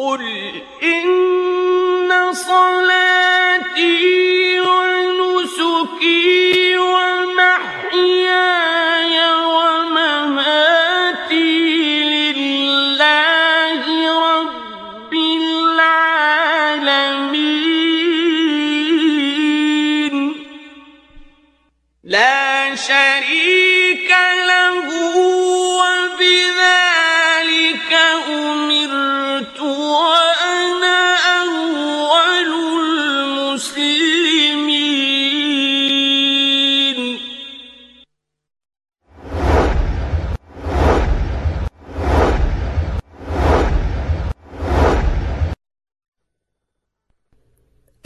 قل إن صلاتي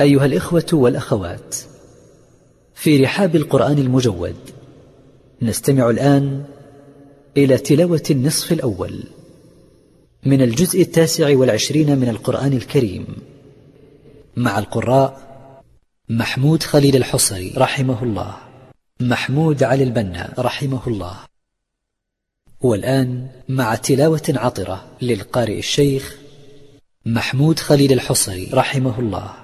أيها الإخوة والأخوات في رحاب القرآن المجود نستمع الآن إلى تلاوة النصف الأول من الجزء التاسع والعشرين من القرآن الكريم مع القراء محمود خليل الحصري رحمه الله. محمود علي البنا رحمه الله. والآن مع تلاوة عطرة للقارئ الشيخ محمود خليل الحصري رحمه الله.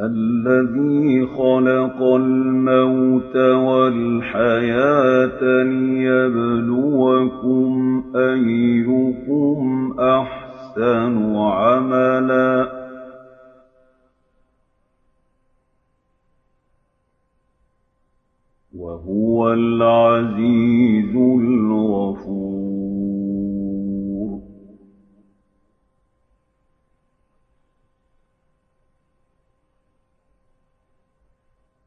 الذي خلق الموت والحياة ليبلوكم أيكم أحسن عملا. وهو العزيز الغفور.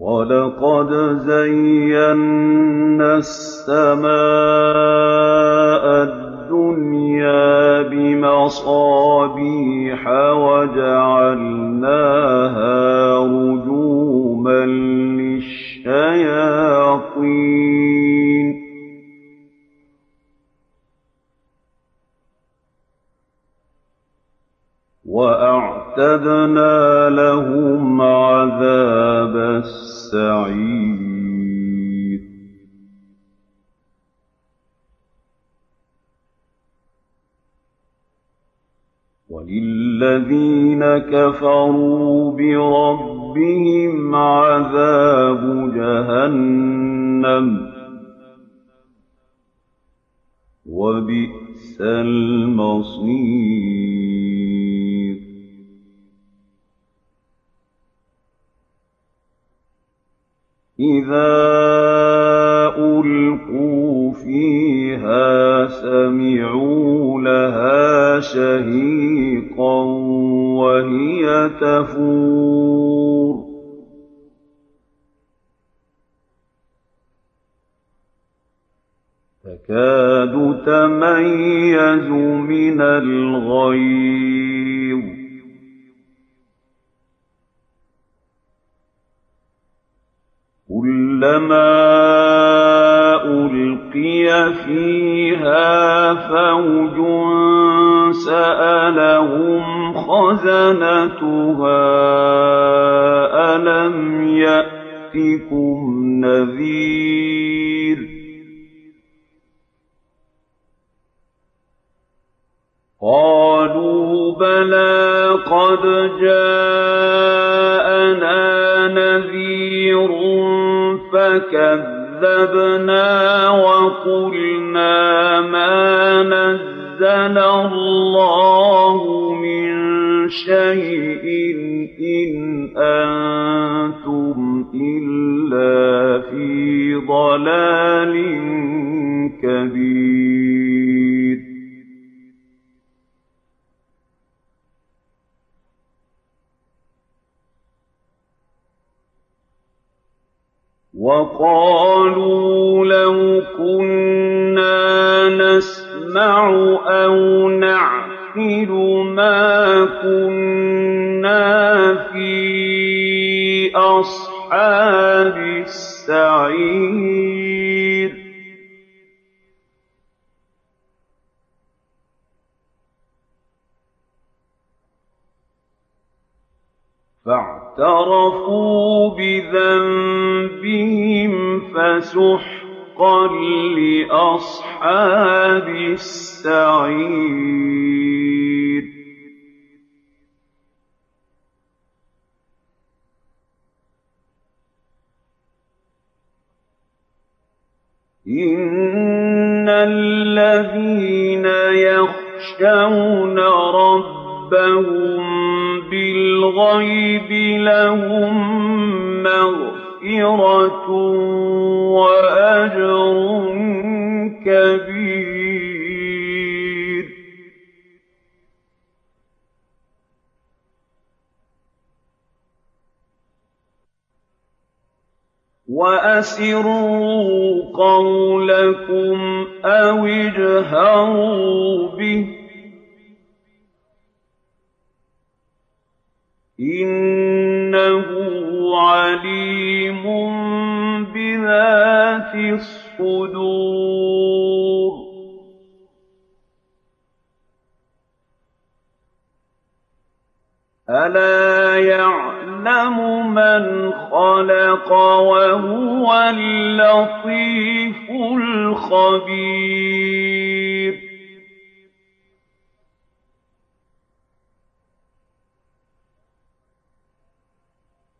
ولقد زينا السماء الدنيا بمصابيح وجعلناها رجوما للشياطين وأعتدنا لهم عذاب السعير. وللذين كفروا بربهم عذاب جهنم. وبئس المصير. إذا بِذَنبِهِمْ فَسُحْقًا لِّأَصْحَابِ السَّعِيرِ. إِنَّ الَّذِينَ يَخْشَوْنَ رَبَّهُم بِالْغَيْبِ لَهُم مَّغْفِرَةٌ وَأَجْرٌ كَبِيرٌ وَأَسِرُّوا قَوْلَكُمْ أَوِ اجْهَرُوا بِهِ ۖ إِنَّهُ عَلِيمٌ بِذَاتِ الصُّدُورِ. أَلَا يَعْلَمُ مَنْ خَلَقَ وَهُوَ اللَّطِيفُ الْخَبِيرُ.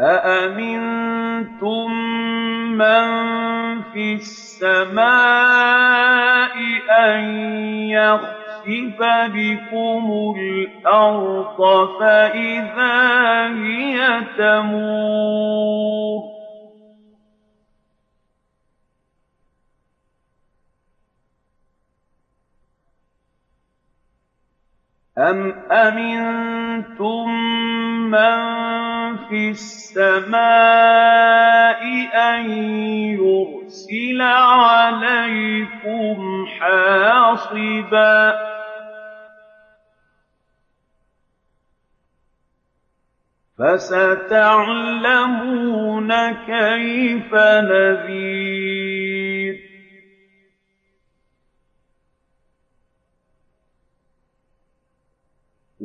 أَأَمِنتُم مَّن فِي السَّمَاءِ أَن يَخْسِفَ بِكُمُ الْأَرْضَ فَإِذَا هِيَ تَمُورُ أَمْ أَمِنتُم مَّن فِي السَّمَاءِ أَن يُرْسِلَ عَلَيْكُمْ حَاصِبًا ۖ فَسَتَعْلَمُونَ كَيْفَ نَذِيرِ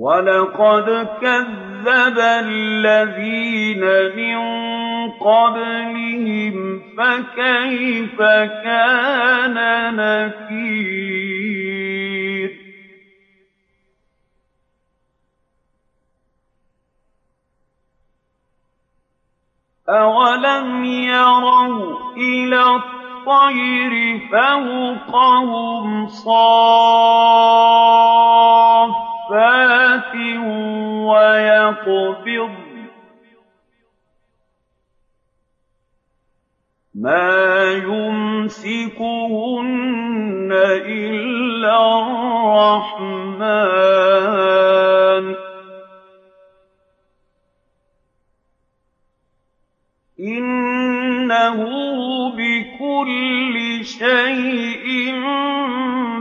وَلَقَدْ كَذَّبَ الَّذِينَ مِن قَبْلِهِمْ فَكَيْفَ كَانَ نَكِيرِ أَوَلَمْ يَرَوْا إِلَى الطَّيْرِ فَوْقَهُمْ صَافَّاتٍ وَيَقْبِضْنَ مَا يُمْسِكُهُنَّ إِلَّا الرَّحْمَٰنُ ۚ. إِنَّهُ بِكُلِّ شَيْءٍ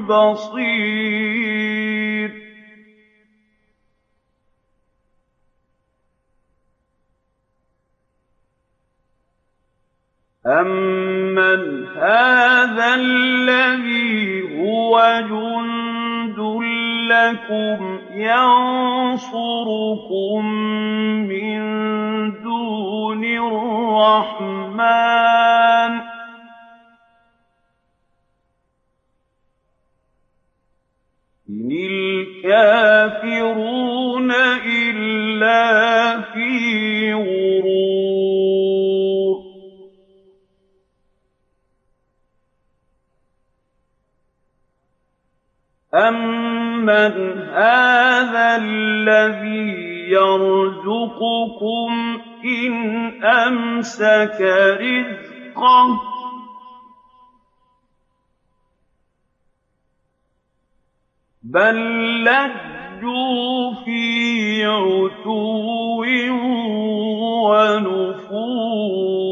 بَصِيرٌ. أَمَّنْ هَٰذَا الَّذِي هُوَ جُندٌ لَّكُمْ يَنصُرُكُم مِّن دُونِ الرَّحْمَٰنِ ۚ إِنِ الْكَافِرُونَ الَّذِي يَرْزُقُكُمْ إِنْ أَمْسَكَ رِزْقَهُ ۚ. بَل لَّجُّوا فِي عُتُوٍّ وَنُفُورٍ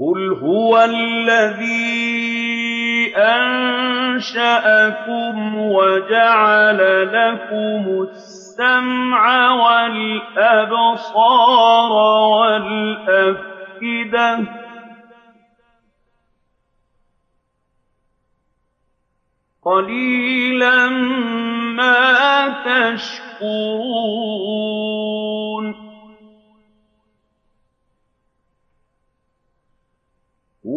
قُلْ هُوَ الَّذِي أَنشَأَكُمْ وَجَعَلَ لَكُمُ السَّمْعَ وَالْأَبْصَارَ وَالْأَفْئِدَةَ ۖ قَلِيلًا مَّا تَشْكُرُونَ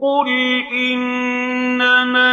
قُلْ إِنَّمَا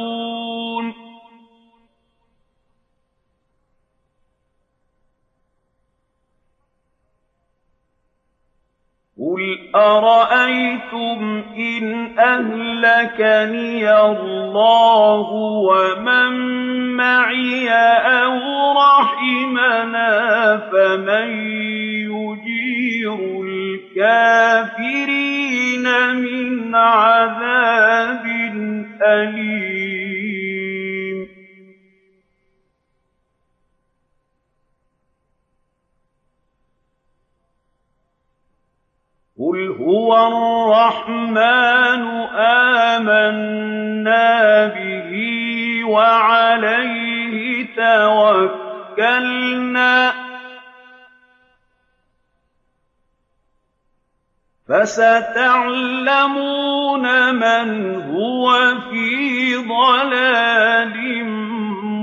قُلْ أَرَأَيْتُمْ إِنْ أَهْلَكَنِيَ اللَّهُ وَمَن مَّعِيَ أَوْ رَحِمَنَا فَمَن يُجِيرُ الْكَافِرِينَ مِنْ عَذَابٍ أَلِيمٍ قُلْ هُوَ الرَّحْمَٰنُ آمَنَّا بِهِ وَعَلَيْهِ تَوَكَّلْنَا ۖ فَسَتَعْلَمُونَ مَنْ هُوَ فِي ضَلَالٍ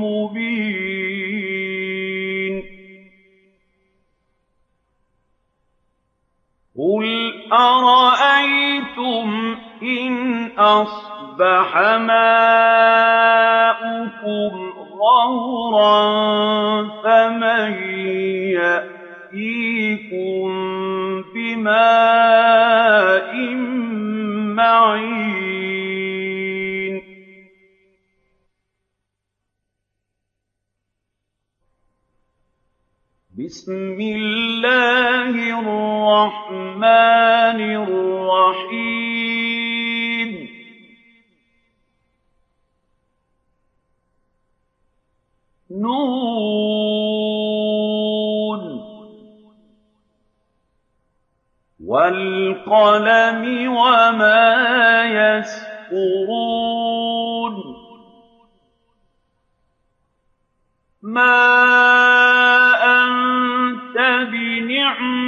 مُّبِينٍ أَرَأَيْتُمْ إِنْ أَصْبَحَ مَاؤُكُمْ غَوْرًا فَمَن يَأْتِيكُم بِمَاءٍ مَّعِينٍ؟ بِسْمِ اللَّهِ الرَّحْمَٰنِ الرَّحِيمِ. ن ۚ وَالْقَلَمِ وَمَا يَسْطُرُونَ. مَا أَنتَ بِنِعْمَةِ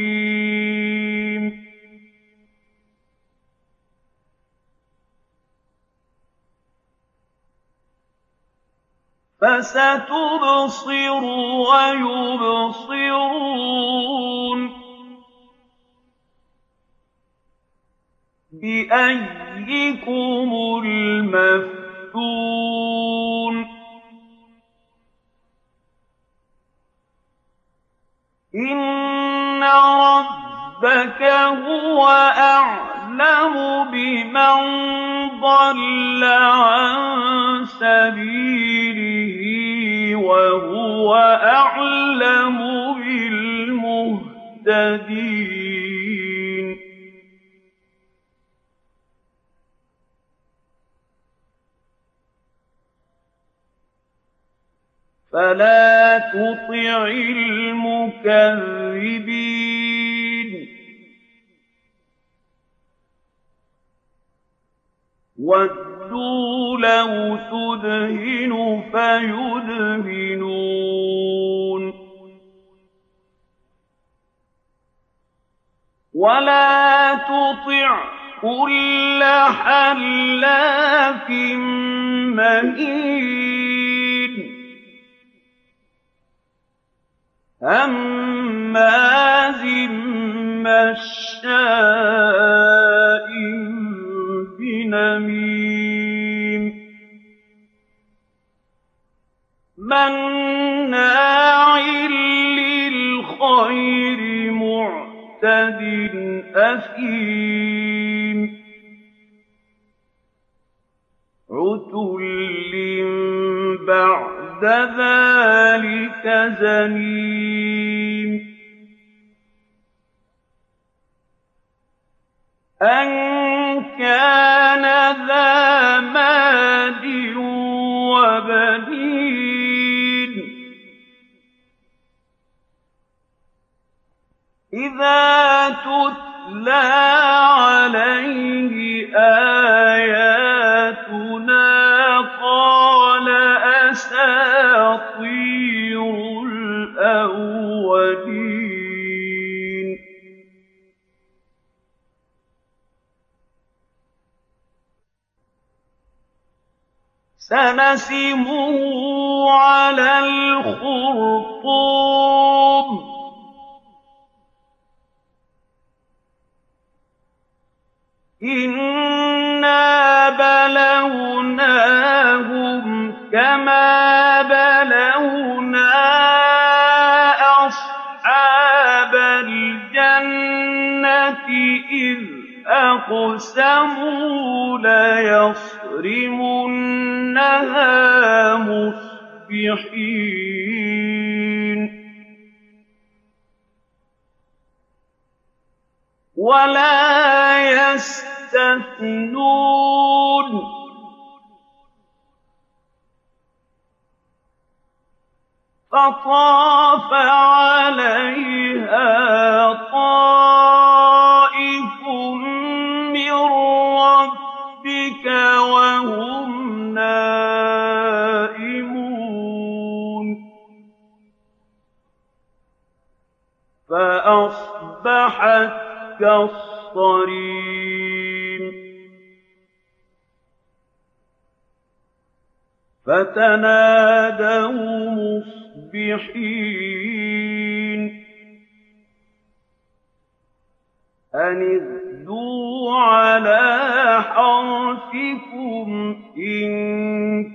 فَسَتُبْصِرُ وَيُبْصِرُونَ. بِأَييِّكُمُ الْمَفْتُونُ. إِنَّ رَبَّكَ هُوَ أَعْلَمُ بِمَن ضَلَّ عَن سَبِيلِهِ وَهُوَ أَعْلَمُ بِالْمُهْتَدِينَ. فَلَا تُطِعِ الْمُكَذِّبِينَ. وَدُّوا لَوْ تُدْهِنُ فَيُدْهِنُونَ وَلَا تُطِعْ كُلَّ حَلَّافٍ مَّهِينٍ هَمَّازٍ مَّشَّاءٍ بِنَمِيمٍ مَّنَّاعٍ لِّلْخَيْرِ مُعْتَدٍ أَثِيمٍ. عُتُلٍّ بَعْدَ ذَٰلِكَ زَنِيمٍ. أَن كَانَ ذَا مَالٍ وَبَنِينَ إِذَا تُتْلَىٰ عَلَيْهِ آيَاتُنَا قَالَ أَسَاطِيرُ الْأَوَّلِينَ سَنَسِمُهُ عَلَى الْخُرْطُومِ. إِنَّا بَلَوْنَاهُمْ كَمَا بَلَوْنَا أَصْحَابَ الْجَنَّةِ إِذْ أَقْسَمُوا لَيَصْرِمُنَّهَا مُصْبِحِينَ. وَلَا يَسْتَثْنُونَ. فَطَافَ عَلَيْهَا طَائِفٌ فَأَصْبَحَتْ كَالصَّرِيمِ فَتَنَادَوْا مُصْبِحِينَ. أَنِ اغْدُوا عَلَىٰ حَرْثِكُمْ إِن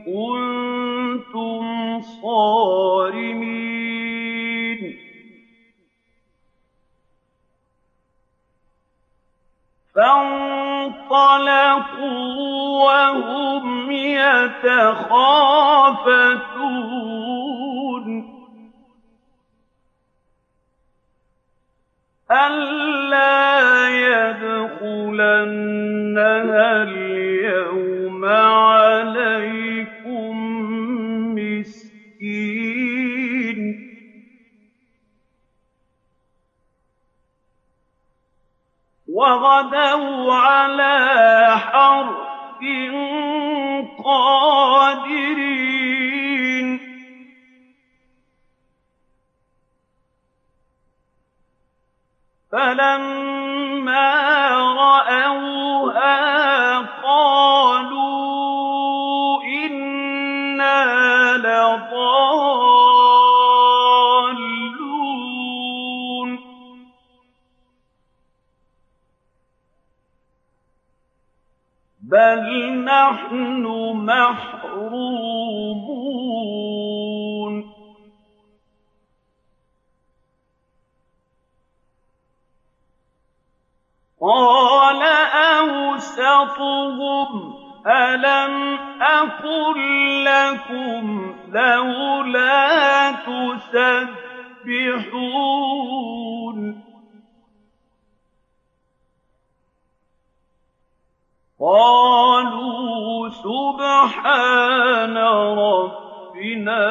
كُنتُمْ صَارِمِينَ. فَانطَلَقُوا وَهُمْ يَتَخَافَتُونَ. أَلَّا يَدْخُلَنَّهَا الْيَوْمَ وَغَدَوْا عَلَىٰ حَرْدٍ قَادِرِينَ. فَلَمَّا رَأَوْهَا قَالُوا بَلْ نَحْنُ مَحْرُومُونَ قَالَ أَوْسَطُهُمْ أَلَمْ أَقُل لَّكُمْ لَوْلَا تُسَبِّحُونَ قَالُوا سُبْحَانَ رَبِّنَا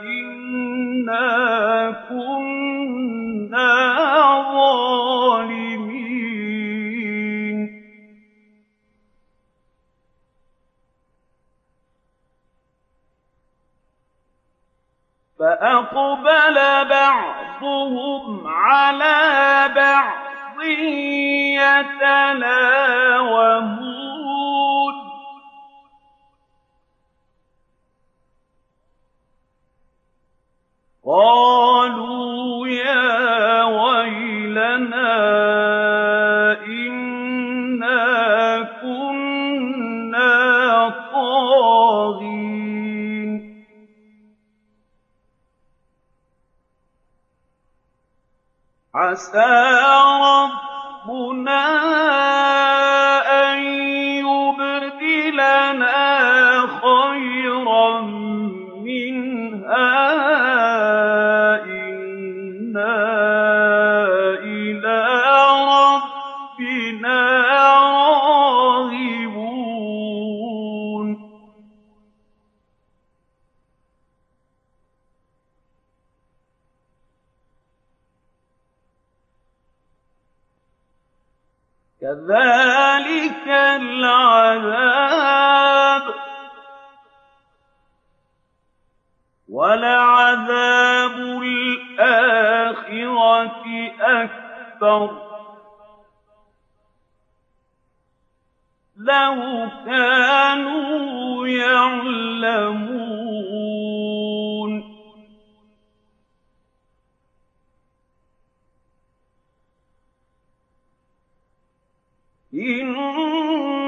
إِنَّا كُنَّا ظَالِمِينَ. فَأَقْبَلَ بَعْضُهُمْ عَلَىٰ بَعْضٍ. يَتَلَاوَمُونَ. قَالُوا يَا وَيْلَنَا عَسَىٰ رَبُّنَا وَلَعَذَابُ الْآخِرَةِ أَكْبَرُ ۚ. لَوْ كَانُوا يَعْلَمُونَ. إِنَّ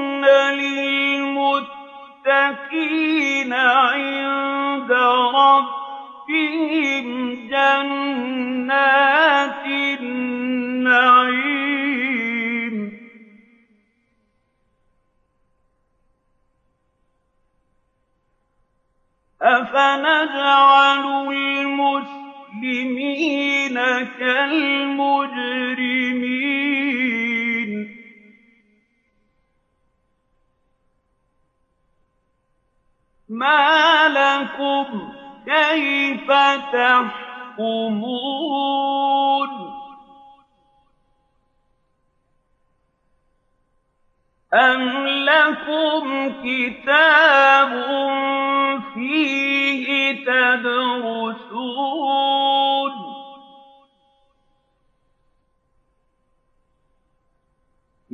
للمتقين عند ربهم جنات النعيم. أفنجعل المسلمين كالمجرمين؟ مَا لَكُمْ كَيْفَ تَحْكُمُونَ أَمْ لَكُمْ كِتَابٌ فِيهِ تَدْرُسُونَ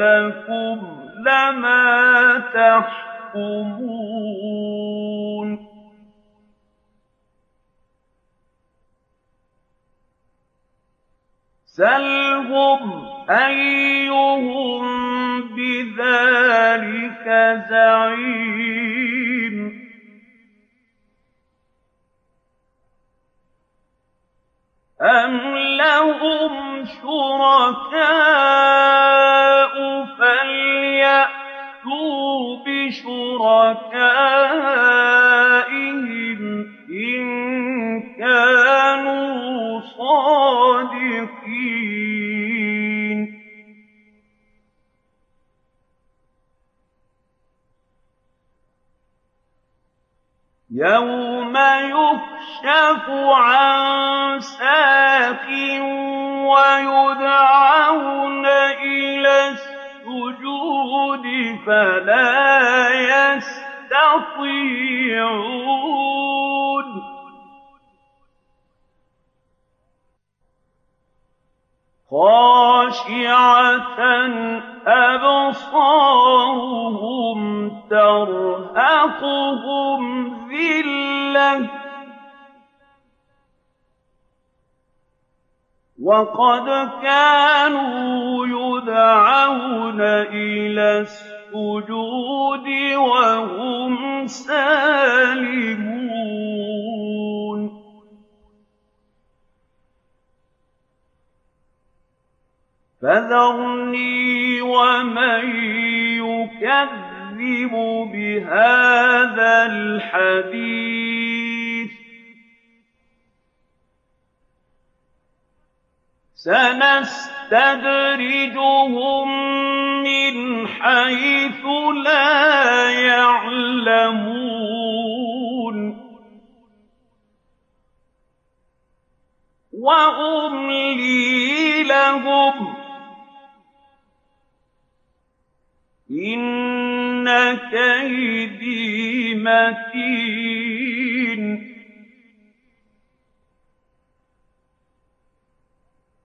لَكُمْ لَمَا تَحْكُمُونَ سَلْهُمْ أَيُّهُم بِذَٰلِكَ زَعِيمٌ أَمْ لَهُمْ شُرَكَاءُ فَلْيَأْتُوا بِشُرَكَائِهِمْ إِن كَانُوا صَادِقِينَ يَوْمَ يُكْشَفُ عَن سَاقٍ وَيُدْعَوْنَ إِلَى السُّجُودِ فَلَا يَسْتَطِيعُونَ. خَاشِعَةً أَبْصَارُهُمْ تَرْهَقُهُمْ ذِلَّةٌ ۖ وَقَدْ كَانُوا يُدْعَوْنَ إِلَى السُّجُودِ وَهُمْ سَالِمُونَ. فَذَرْنِي وَمَن يُكَذِّبُ بِهَٰذَا الْحَدِيثِ ۖ. سَنَسْتَدْرِجُهُم مِّنْ حَيْثُ لَا يَعْلَمُونَ. وَأُمْلِي لَهُمْ ۚ إِنَّ كَيْدِي مَتِينٌ.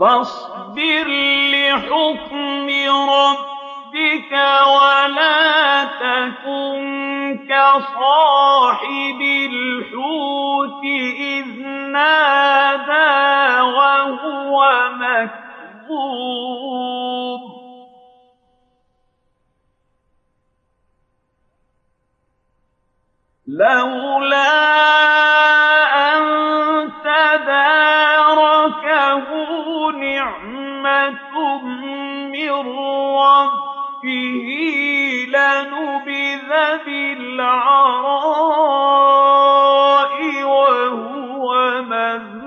فَاصْبِرْ لِحُكْمِ رَبِّكَ وَلَا تَكُن كَصَاحِبِ الْحُوتِ إِذْ نَادَىٰ وَهُوَ مَكْظُومٌ لَّوْلَا ربه لنبذ بالعراء وهو مذموم.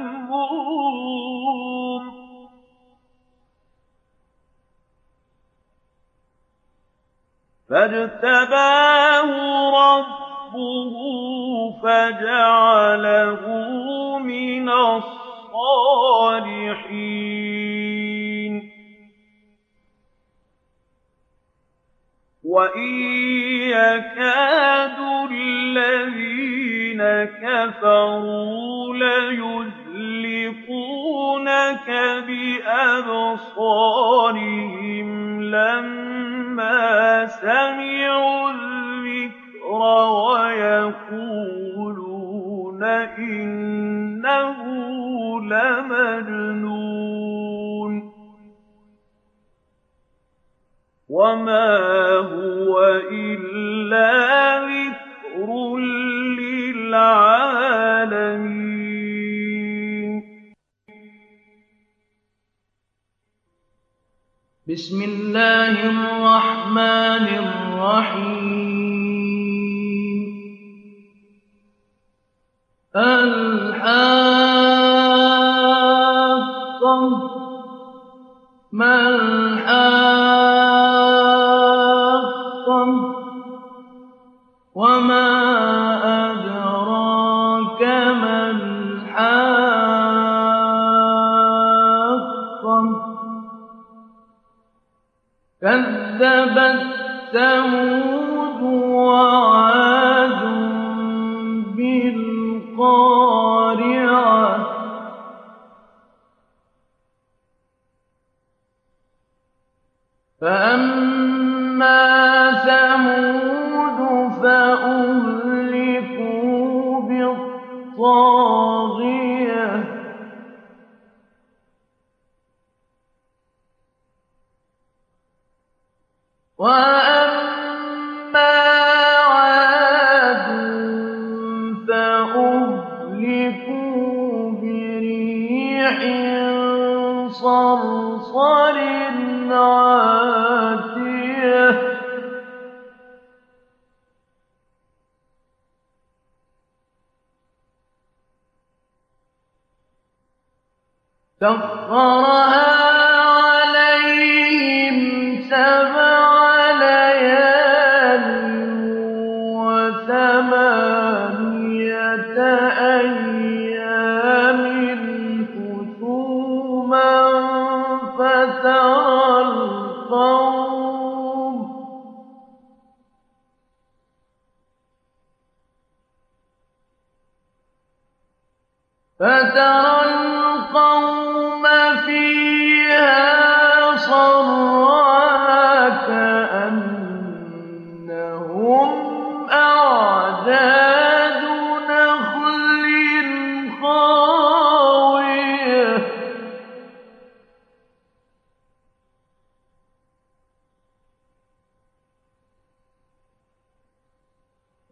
فاجتباه ربه فجعله من الصالحين وإن يكاد الذين كفروا ليزلقونك بأبصارهم لما سمعوا الذكر ويقولون إنه لمجنون. وما هو إلا ذكر للعالمين بسم الله الرحمن الرحيم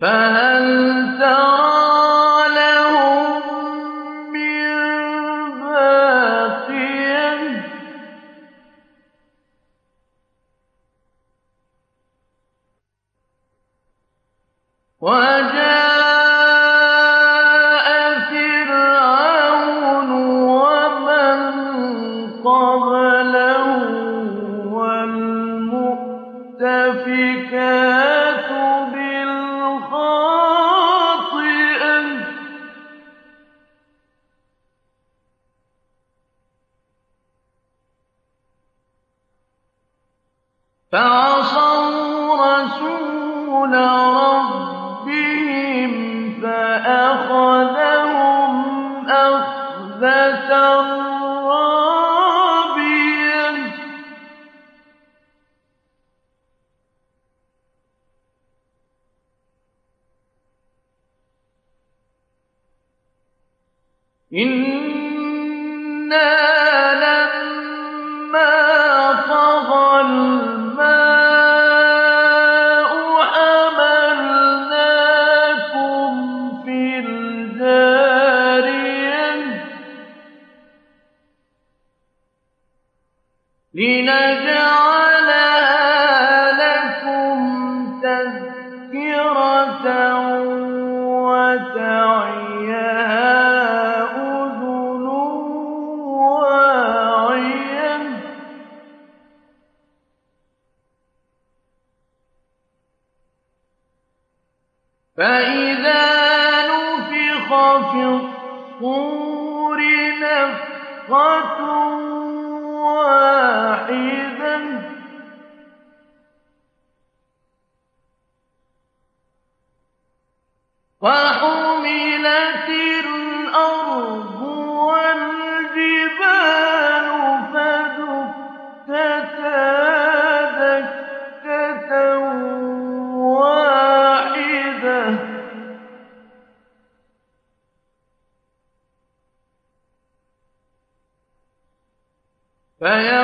فهل فيومئذ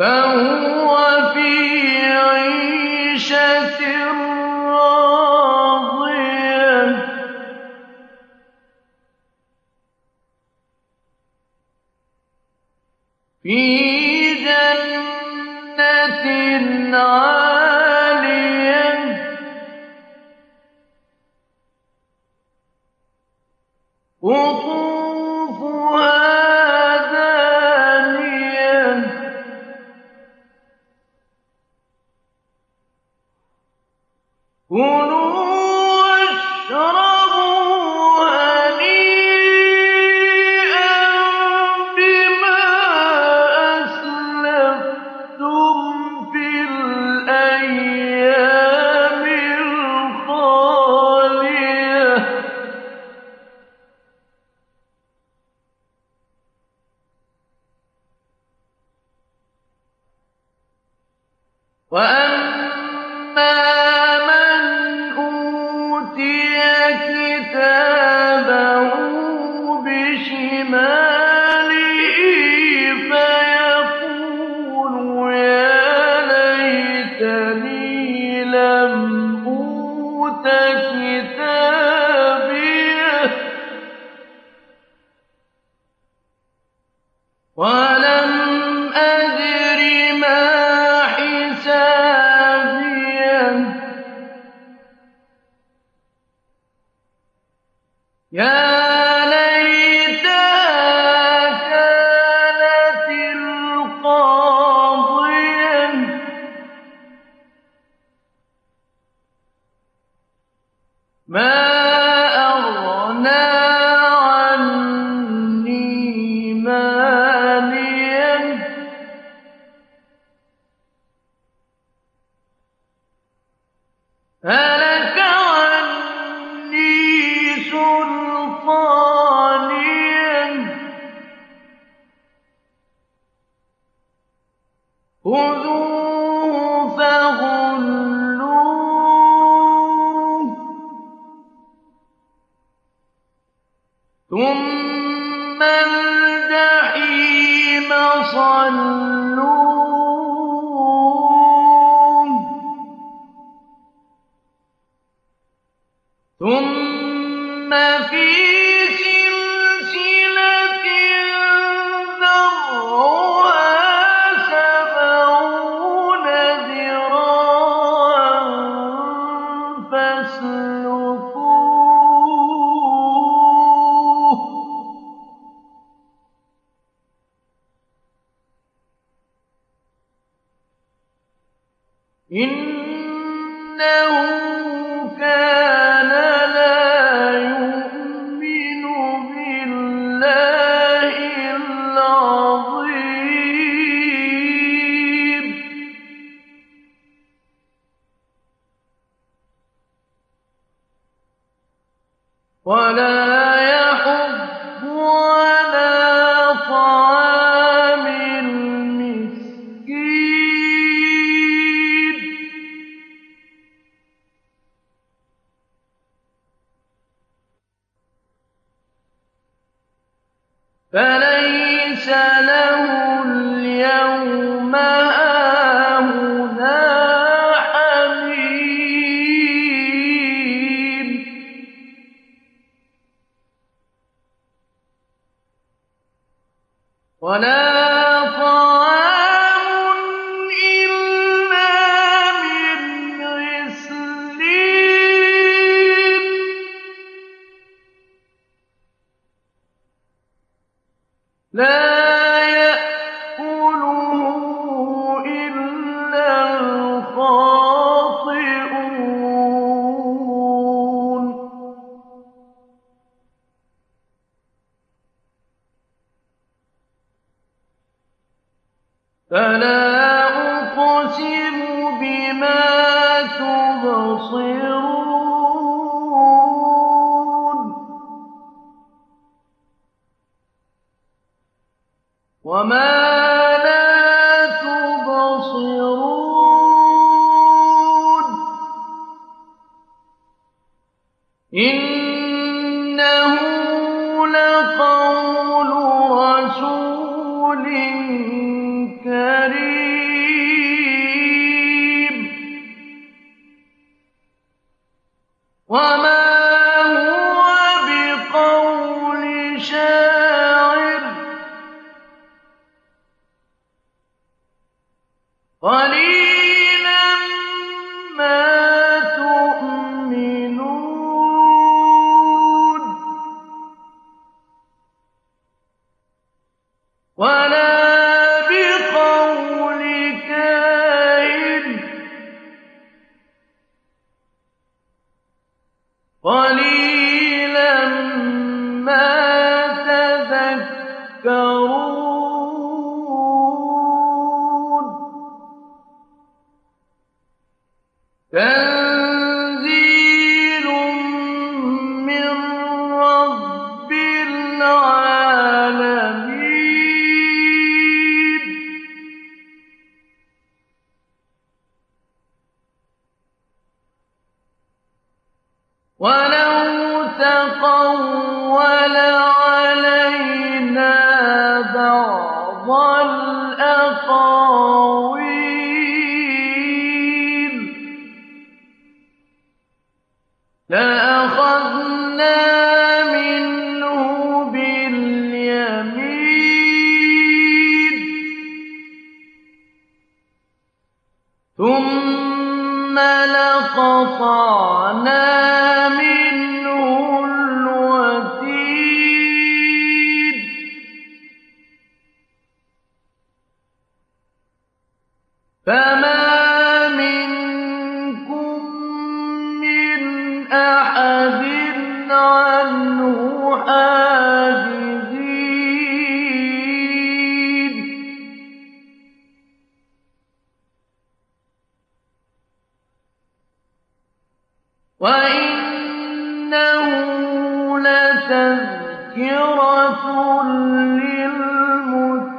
فهو في عيشة راضية. جنة هلك فلا ثم لقطعنا منه الوتيد فما منكم من أحد عنه حاجز وَإِنَّهُ لَتَذْكِرَةٌ لِّلْمُتَّقِينَ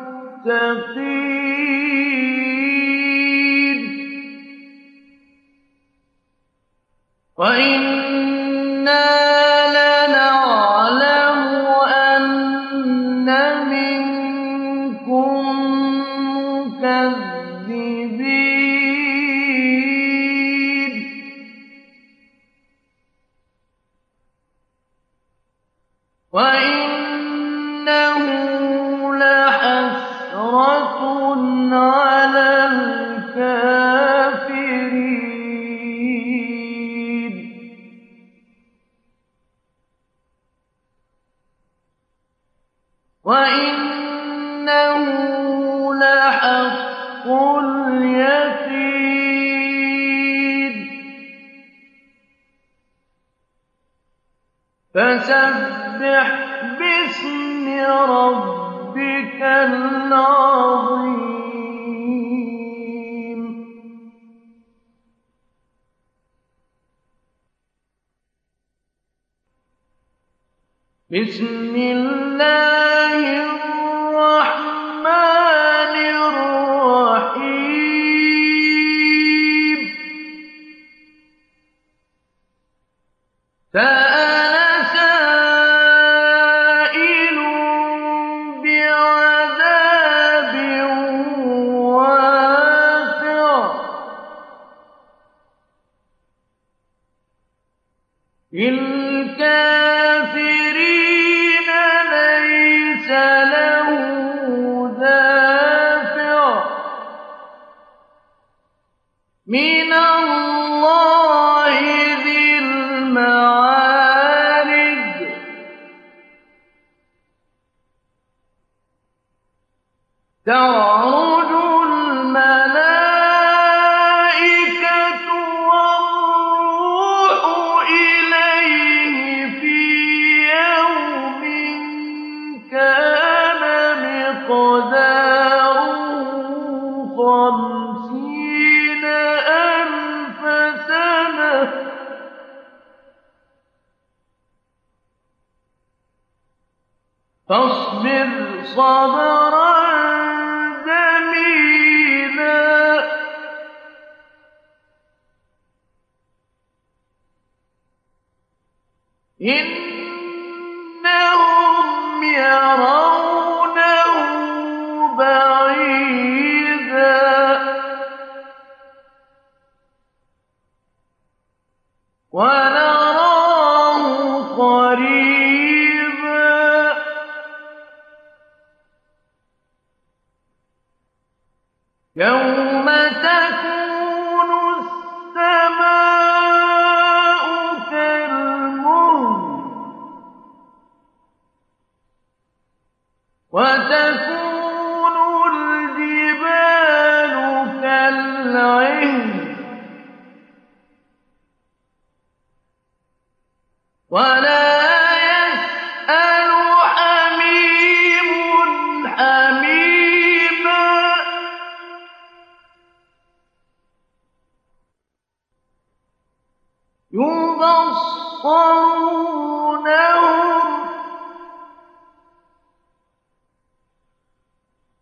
وجمع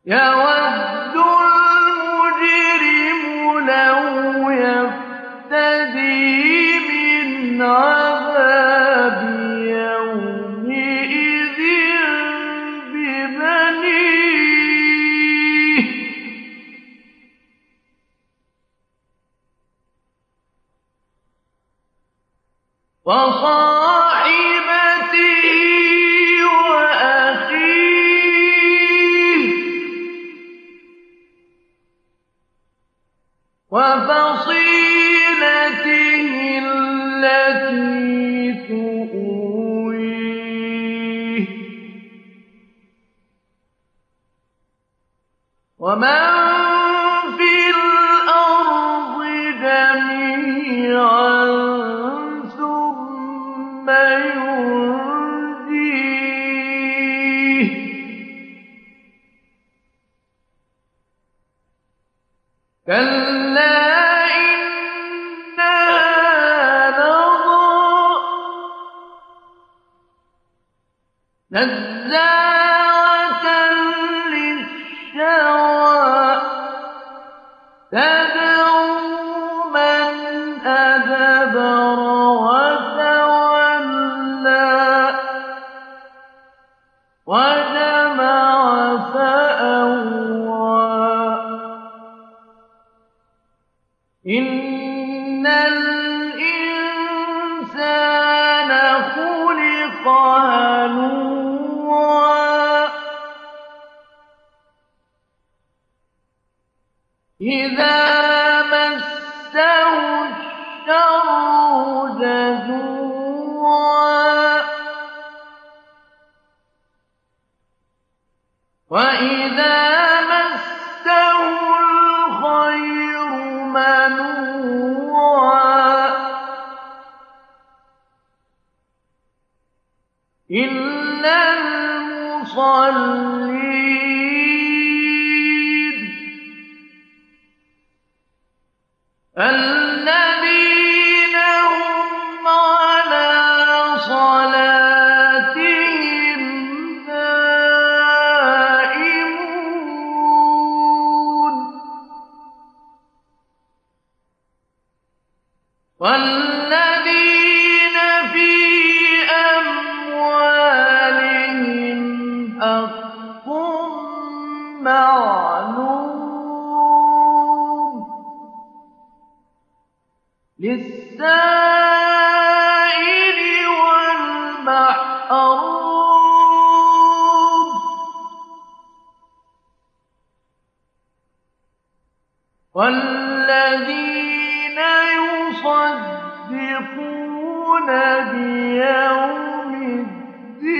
فأوعى إِلَّا الْمُصَلِّينَ لِّلسَّائِلِ وَالْمَحْرُومِ. وَالَّذِينَ يُصَدِّقُونَ بِيَوْمِ الدِّينِ.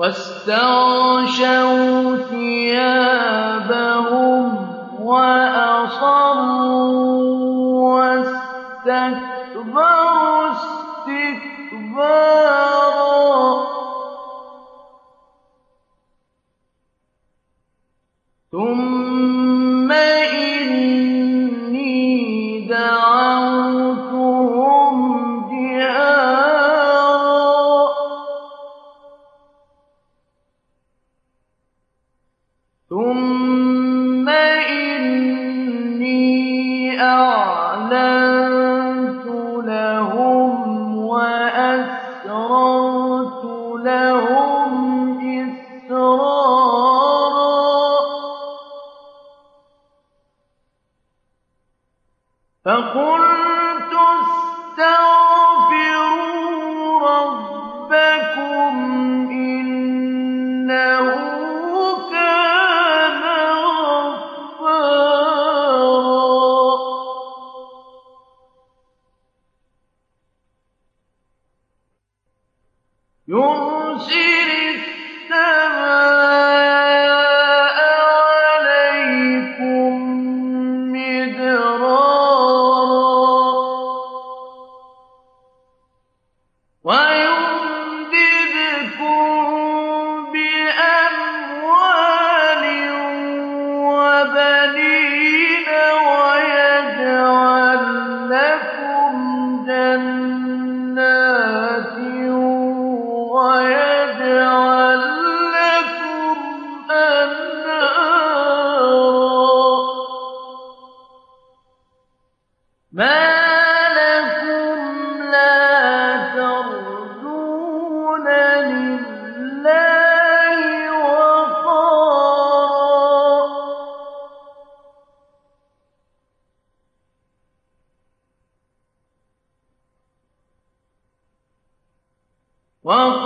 واستغشوا وقد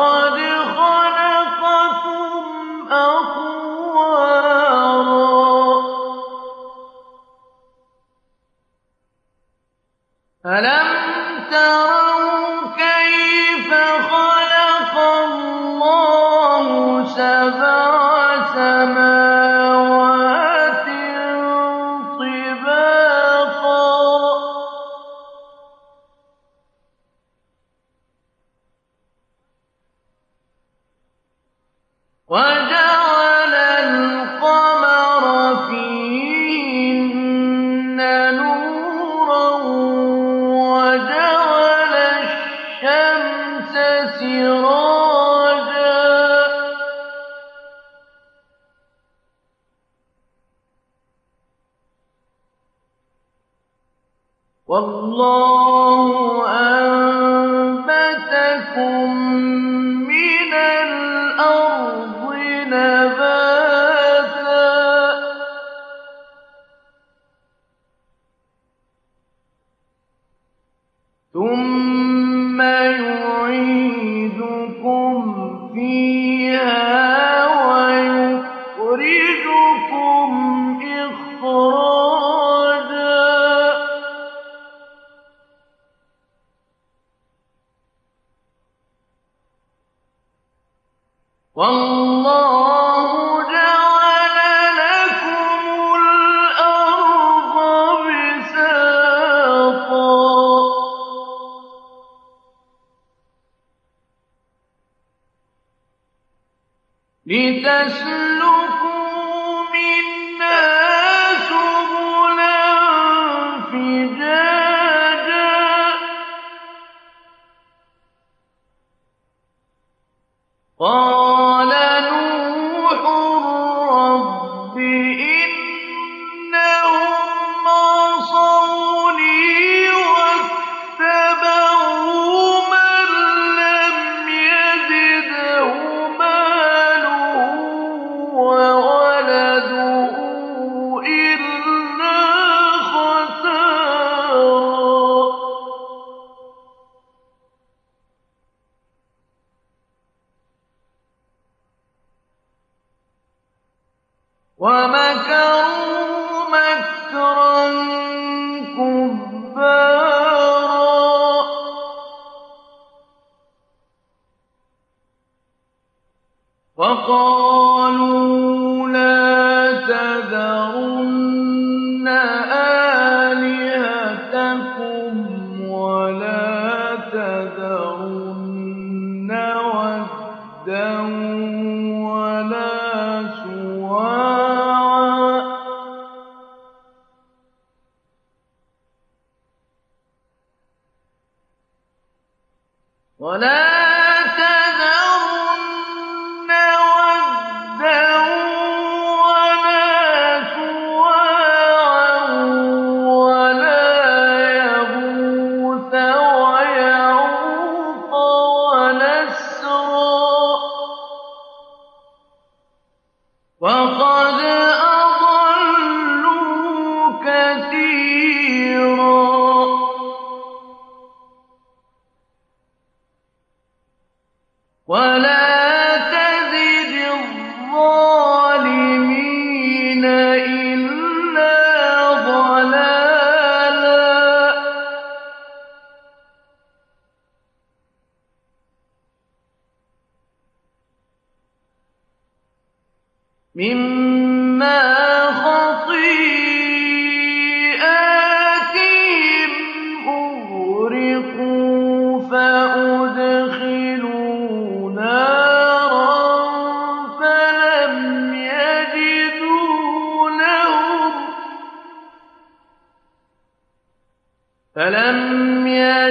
فلم يأتهم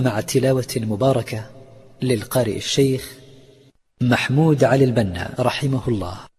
مع تلاوة مباركة للقارئ الشيخ محمود علي البنا رحمه الله.